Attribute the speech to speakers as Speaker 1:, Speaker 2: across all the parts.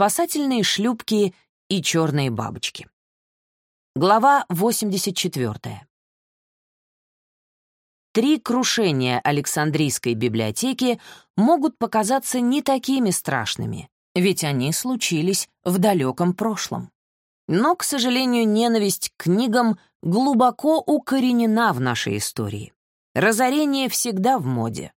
Speaker 1: спасательные шлюпки и черные бабочки. Глава 84. Три крушения Александрийской библиотеки могут показаться не такими страшными, ведь они случились в далеком прошлом. Но, к сожалению, ненависть к книгам глубоко укоренена в нашей истории. Разорение всегда в моде.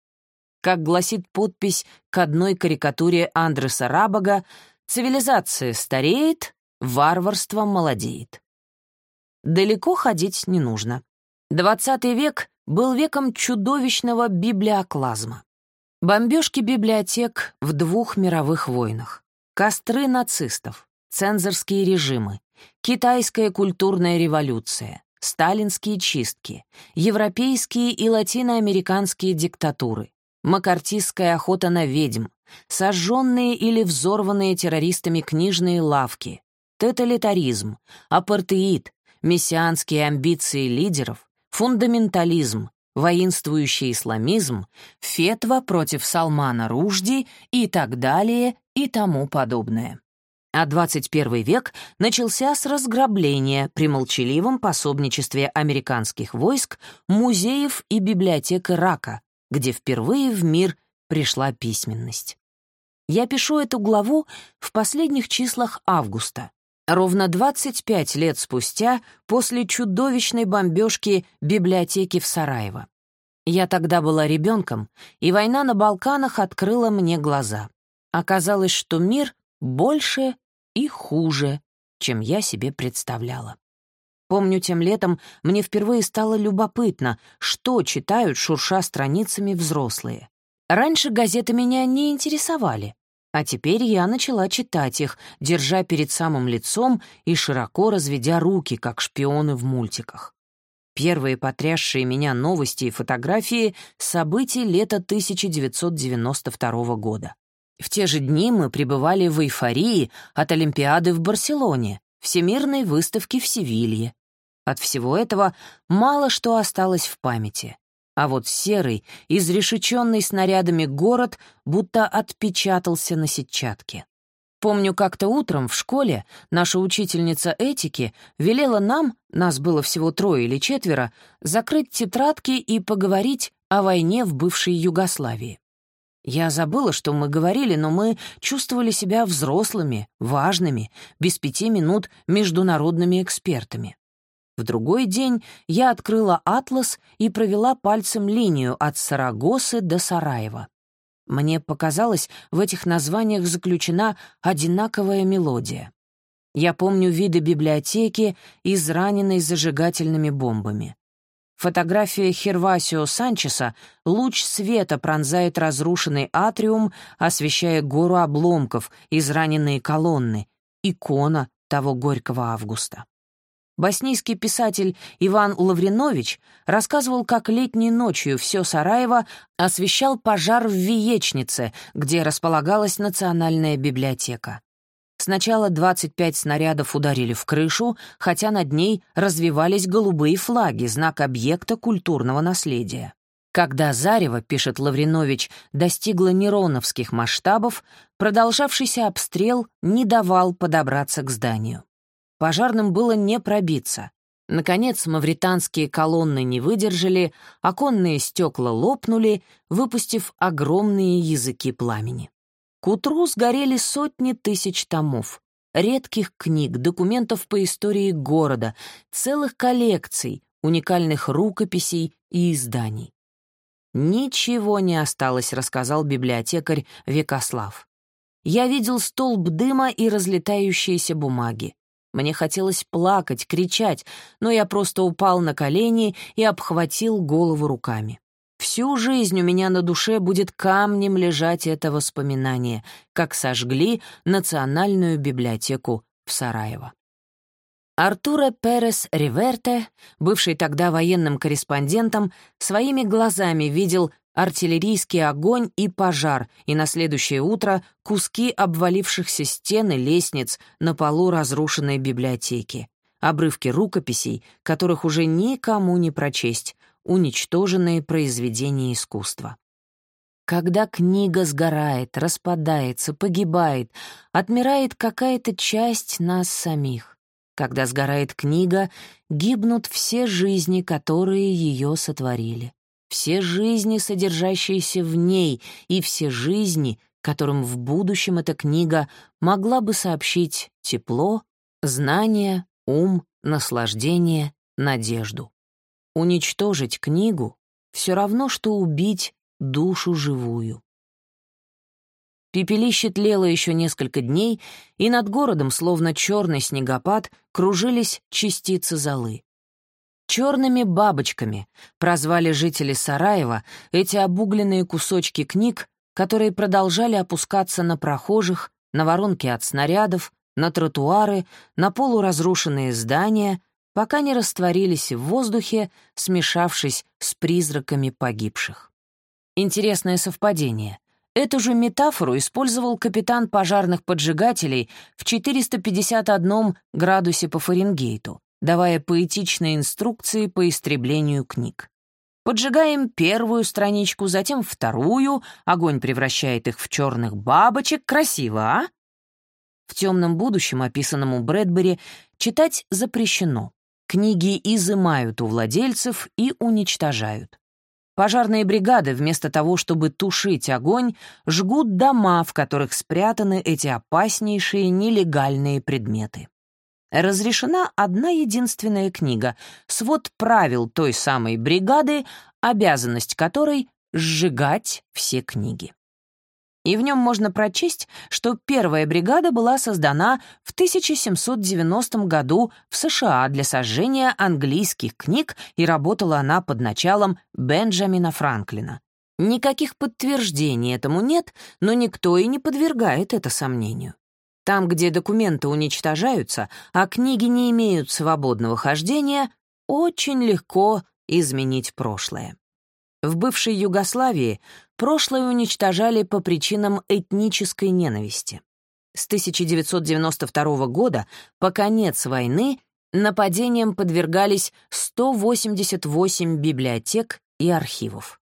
Speaker 1: Как гласит подпись к одной карикатуре Андреса Рабага, цивилизация стареет, варварство молодеет. Далеко ходить не нужно. XX век был веком чудовищного библиоклазма. Бомбежки библиотек в двух мировых войнах, костры нацистов, цензорские режимы, китайская культурная революция, сталинские чистки, европейские и латиноамериканские диктатуры, макартистская охота на ведьм, сожженные или взорванные террористами книжные лавки, тоталитаризм, апартеид, мессианские амбиции лидеров, фундаментализм, воинствующий исламизм, фетва против Салмана Ружди и так далее и тому подобное. А 21 век начался с разграбления при молчаливом пособничестве американских войск музеев и библиотек Ирака, где впервые в мир пришла письменность. Я пишу эту главу в последних числах августа, ровно 25 лет спустя после чудовищной бомбежки библиотеки в Сараево. Я тогда была ребенком, и война на Балканах открыла мне глаза. Оказалось, что мир больше и хуже, чем я себе представляла. Помню, тем летом мне впервые стало любопытно, что читают, шурша страницами взрослые. Раньше газеты меня не интересовали, а теперь я начала читать их, держа перед самым лицом и широко разведя руки, как шпионы в мультиках. Первые потрясшие меня новости и фотографии — событий лета 1992 года. В те же дни мы пребывали в эйфории от Олимпиады в Барселоне, Всемирной выставки в Севилье. От всего этого мало что осталось в памяти. А вот серый, изрешеченный снарядами город будто отпечатался на сетчатке. Помню, как-то утром в школе наша учительница этики велела нам, нас было всего трое или четверо, закрыть тетрадки и поговорить о войне в бывшей Югославии. Я забыла, что мы говорили, но мы чувствовали себя взрослыми, важными, без пяти минут международными экспертами. В другой день я открыла атлас и провела пальцем линию от Сарагосы до Сараева. Мне показалось, в этих названиях заключена одинаковая мелодия. Я помню виды библиотеки, израненной зажигательными бомбами. Фотография Хервасио Санчеса луч света пронзает разрушенный атриум, освещая гору обломков, израненные колонны, икона того горького августа. Боснийский писатель Иван Лавринович рассказывал, как летней ночью все Сараево освещал пожар в Виечнице, где располагалась Национальная библиотека. Сначала 25 снарядов ударили в крышу, хотя над ней развивались голубые флаги, знак объекта культурного наследия. Когда зарево, пишет Лавринович, достигло нероновских масштабов, продолжавшийся обстрел не давал подобраться к зданию. Пожарным было не пробиться. Наконец, мавританские колонны не выдержали, оконные стекла лопнули, выпустив огромные языки пламени. К утру сгорели сотни тысяч томов, редких книг, документов по истории города, целых коллекций, уникальных рукописей и изданий. «Ничего не осталось», — рассказал библиотекарь Векослав. «Я видел столб дыма и разлетающиеся бумаги. Мне хотелось плакать, кричать, но я просто упал на колени и обхватил голову руками. Всю жизнь у меня на душе будет камнем лежать это воспоминание, как сожгли Национальную библиотеку в Сараево. Артура Перес Риверте, бывший тогда военным корреспондентом, своими глазами видел артиллерийский огонь и пожар, и на следующее утро куски обвалившихся стен и лестниц на полу разрушенной библиотеки, обрывки рукописей, которых уже никому не прочесть, уничтоженные произведения искусства. Когда книга сгорает, распадается, погибает, отмирает какая-то часть нас самих. Когда сгорает книга, гибнут все жизни, которые ее сотворили. Все жизни, содержащиеся в ней, и все жизни, которым в будущем эта книга могла бы сообщить тепло, знание, ум, наслаждение, надежду. Уничтожить книгу — все равно, что убить душу живую. Пепелище тлело еще несколько дней, и над городом, словно черный снегопад, кружились частицы золы. Черными бабочками прозвали жители Сараева эти обугленные кусочки книг, которые продолжали опускаться на прохожих, на воронки от снарядов, на тротуары, на полуразрушенные здания, пока не растворились в воздухе, смешавшись с призраками погибших. Интересное совпадение. Эту же метафору использовал капитан пожарных поджигателей в 451 градусе по Фаренгейту, давая поэтичные инструкции по истреблению книг. Поджигаем первую страничку, затем вторую, огонь превращает их в черных бабочек. Красиво, а? В темном будущем, описанному Брэдбери, читать запрещено. Книги изымают у владельцев и уничтожают. Пожарные бригады, вместо того, чтобы тушить огонь, жгут дома, в которых спрятаны эти опаснейшие нелегальные предметы. Разрешена одна единственная книга, свод правил той самой бригады, обязанность которой — сжигать все книги и в нем можно прочесть, что первая бригада была создана в 1790 году в США для сожжения английских книг, и работала она под началом Бенджамина Франклина. Никаких подтверждений этому нет, но никто и не подвергает это сомнению. Там, где документы уничтожаются, а книги не имеют свободного хождения, очень легко изменить прошлое. В бывшей Югославии прошлое уничтожали по причинам этнической ненависти. С 1992 года по конец войны нападениям подвергались 188 библиотек и архивов.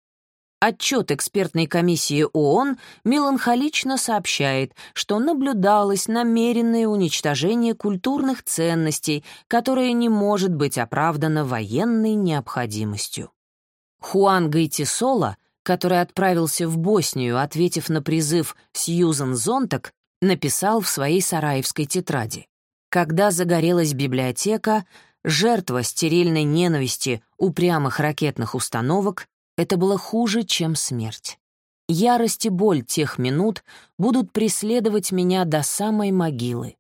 Speaker 1: Отчет экспертной комиссии ООН меланхолично сообщает, что наблюдалось намеренное уничтожение культурных ценностей, которое не может быть оправдано военной необходимостью. Хуан Гайтисола, который отправился в Боснию, ответив на призыв Сьюзан Зонтак, написал в своей сараевской тетради. Когда загорелась библиотека, жертва стерильной ненависти упрямых ракетных установок, это было хуже, чем смерть. Ярость и боль тех минут будут преследовать меня до самой могилы.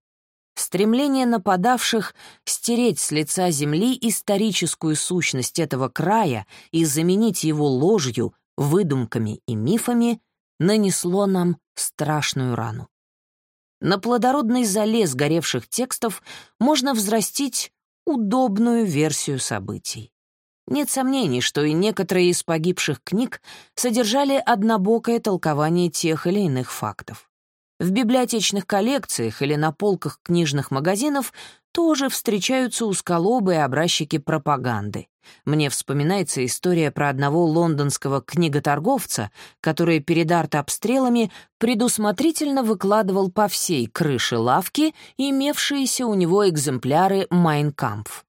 Speaker 1: Стремление нападавших стереть с лица земли историческую сущность этого края и заменить его ложью, выдумками и мифами нанесло нам страшную рану. На плодородной зале сгоревших текстов можно взрастить удобную версию событий. Нет сомнений, что и некоторые из погибших книг содержали однобокое толкование тех или иных фактов. В библиотечных коллекциях или на полках книжных магазинов тоже встречаются узколобые образчики пропаганды. Мне вспоминается история про одного лондонского книготорговца, который перед артобстрелами предусмотрительно выкладывал по всей крыше лавки имевшиеся у него экземпляры «Майнкампф».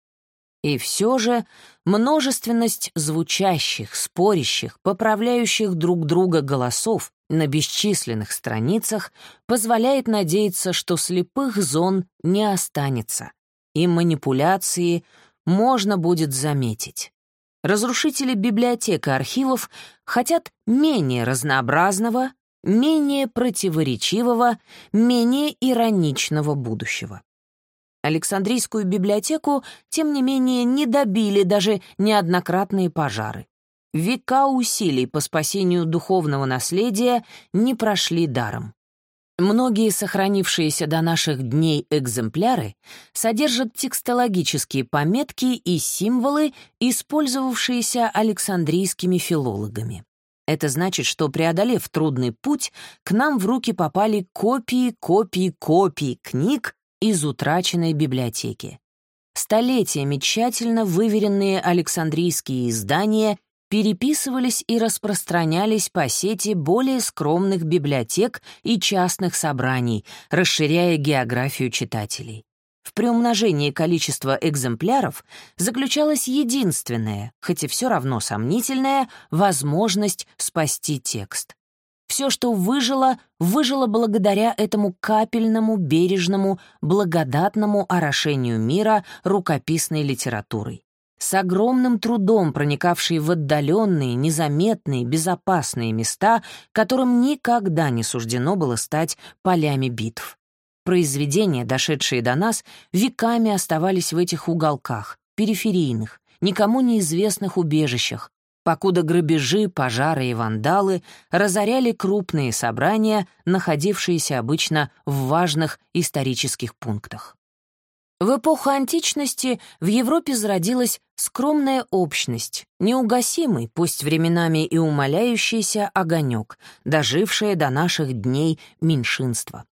Speaker 1: И все же множественность звучащих, спорящих, поправляющих друг друга голосов на бесчисленных страницах позволяет надеяться, что слепых зон не останется, и манипуляции можно будет заметить. Разрушители библиотек и архивов хотят менее разнообразного, менее противоречивого, менее ироничного будущего. Александрийскую библиотеку, тем не менее, не добили даже неоднократные пожары. Века усилий по спасению духовного наследия не прошли даром. Многие сохранившиеся до наших дней экземпляры содержат текстологические пометки и символы, использовавшиеся александрийскими филологами. Это значит, что, преодолев трудный путь, к нам в руки попали копии, копии, копии книг из утраченной библиотеки. Столетиями тщательно выверенные Александрийские издания переписывались и распространялись по сети более скромных библиотек и частных собраний, расширяя географию читателей. В приумножении количества экземпляров заключалась единственная, хоть и все равно сомнительная, возможность спасти текст. Все, что выжило, выжило благодаря этому капельному, бережному, благодатному орошению мира рукописной литературой. С огромным трудом проникавшие в отдаленные, незаметные, безопасные места, которым никогда не суждено было стать полями битв. Произведения, дошедшие до нас, веками оставались в этих уголках, периферийных, никому неизвестных убежищах, покуда грабежи, пожары и вандалы разоряли крупные собрания, находившиеся обычно в важных исторических пунктах. В эпоху античности в Европе зародилась скромная общность, неугасимый, пусть временами и умоляющийся огонек, дожившее до наших дней меньшинство.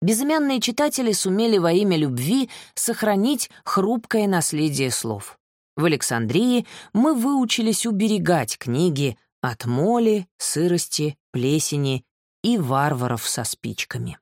Speaker 1: Безымянные читатели сумели во имя любви сохранить хрупкое наследие слов. В Александрии мы выучились уберегать книги от моли, сырости, плесени и варваров со спичками.